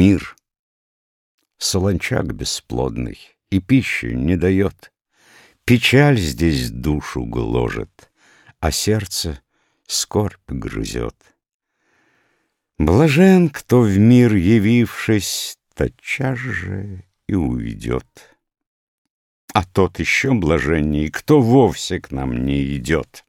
мир. Солончак бесплодный и пищи не дает. Печаль здесь душу гложет, а сердце скорбь грызет. Блажен, кто в мир явившись, тотчас же и уйдет. А тот еще блаженней, кто вовсе к нам не идет.